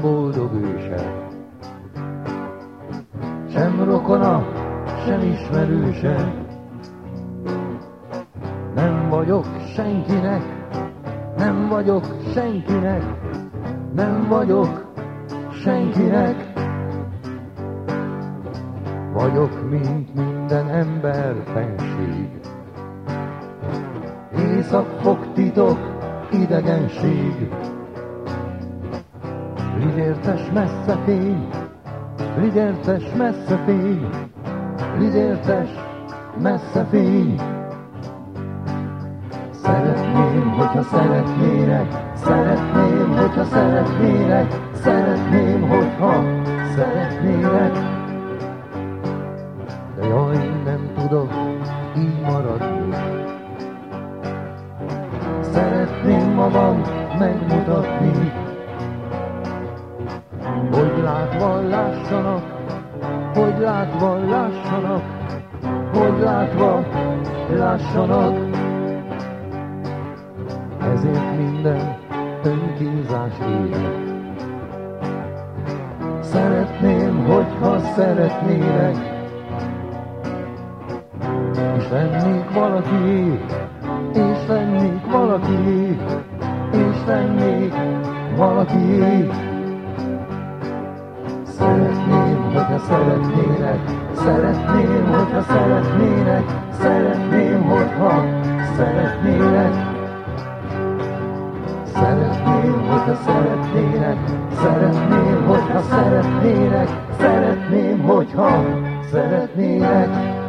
boldog őse. Sem rokona, sem ismerőse. Nem vagyok senkinek, nem vagyok senkinek, nem vagyok senkinek. Vagyok, mint minden ember fenség. Éjszak fog titok, idegenség. Lidértes messze fény, lidértes messze fény, lidértes messze fény. Szeretném, hogyha szeretnének, szeretném, hogyha szeretnének, szeretném, hogyha szeretnének. De jaj, nem tudok így maradni. Szeretném magam megmutatni, látva lássanak, hogy látva lássanak. Ezért minden önkínzás élet. Szeretném, hogyha szeretnének, és lennék valaki, és lennék valaki, és lennék valaki. Hogyha szeretnének, szeretném, hogyha szeretnének, szeretném, hogyha szeretnének. Szeretném, hogyha szeretnének, szeretném, hogyha szeretnének, szeretném, hogyha szeretnének.